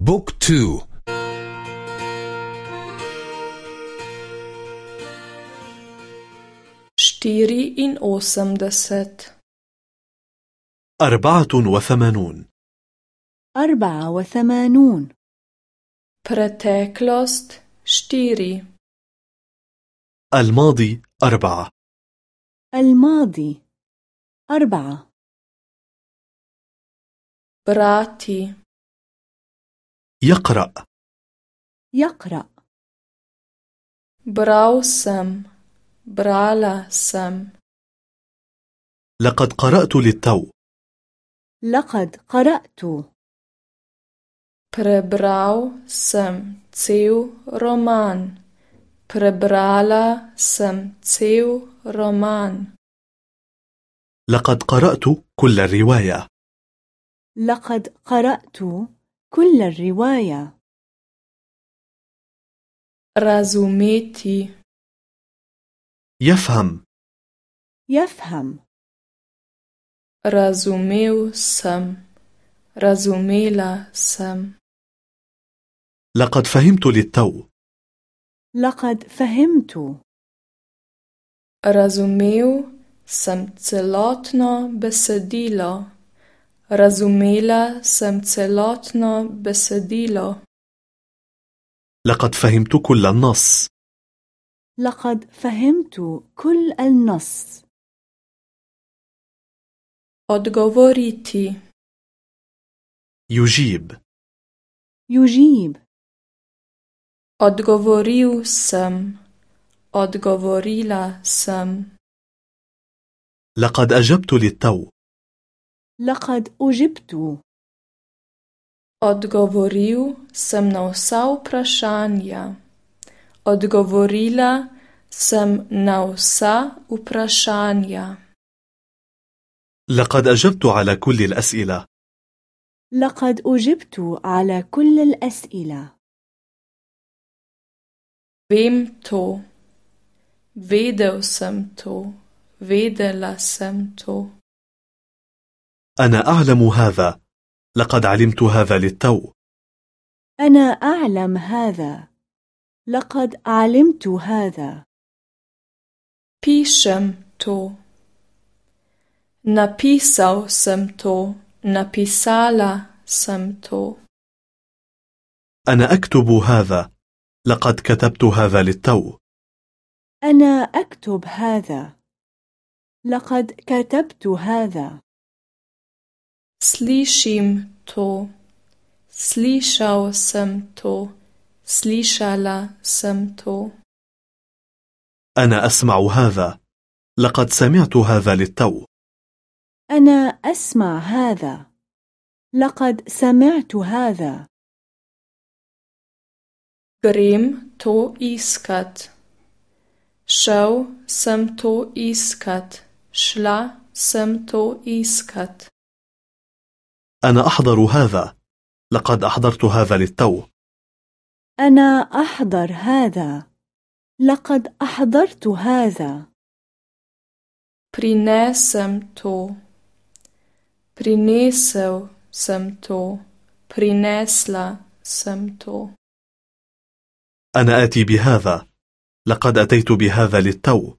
book two štiriinosemdeset أربعة وثمانون. أربعة وثمانون. Preteklost štiri الماضي أربعة. الماضي أربعة. براتي يقرأ. يقرأ. براوسم برالا سم. لقد قرأت للتو. لقد قرأت. Prebral sem cel roman. Prebrala sem cel roman. لقد قرأت كل الرواية. لقد قرأت. كل الرواية. رازوميتي. يفهم. يفهم. رازوميو سم. رازوميلا سم. لقد فهمت للتو. لقد فهمت. رازوميو سم. تلاتنا بسديلا Razumela sem celotno besedilo. لقد فهمت كل النص لقد فهمت كل النص Odgovoriti. يجيب يجيب Odgovoril sem. Odgovorila sem. لقد أجبت للتو لقد أجبت Odgovoril sem na vsa vprašanja. Odgovorila sem na vsa vprašanja. لقد أجبت على كل الأسئلة لقد أجبت على كل الأسئلة Vem to. Vedel sem to. Vedela sem to. أنا أعلم هذا. لقد علمت هذا للتو. أنا أعلم هذا. لقد علمت هذا. Pišem to. Napisal sem to. Napisala sem to. أنا أكتب هذا. لقد كتبت هذا للتو. أنا أكتب هذا. لقد كتبت هذا. Slišim to. Slišal sem to. Slišala sem to. أنا أسمع هذا لقد سمعت هذا للتو أنا أسمع هذا لقد سمعت هذا Grem to iskat. Šel sem to iskat. Šla sem to iskat. أنا أحضر هذا. لقد أحضرت هذا للتو. أنا أحضر هذا. لقد أحضرت هذا. Prinesem to. Prinesel sem to. Prinesla sem to. أنا آتي بهذا. لقد أتيت بهذا للتو.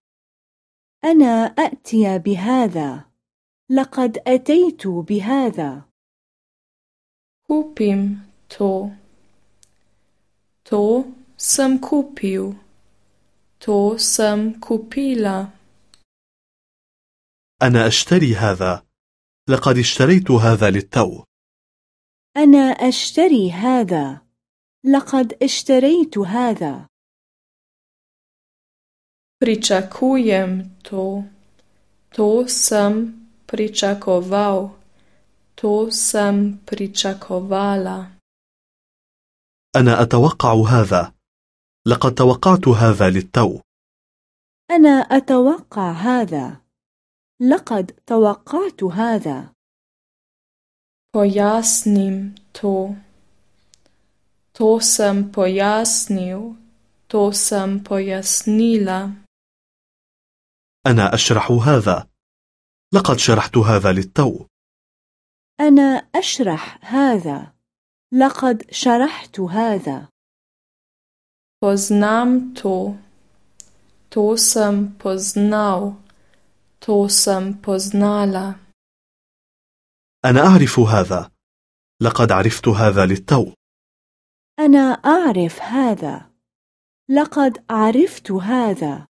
أنا أأتي بهذا. لقد أتيت بهذا. Kupim to. To sem kupil. To sem kupila. أنا أشتري هذا لقد اشتريت هذا للتو أنا أشتري هذا لقد اشتريت هذا Pričakujem to. To sem pričakoval. To sem pričakovala. أنا أتوقع هذا لقد توقعت هذا للتو أنا أتوقع هذا لقد توقعت هذا Pojasnim to. To sem pojasnil. To sem pojasnila. أنا أشرح هذا لقد شرحت هذا للتو أنا أشرح هذا لقد شرحت هذا Poznam to. To sem poznal. To sem poznala. أنا أعرف هذا لقد عرفت هذا للتو أنا أعرف هذا لقد عرفت هذا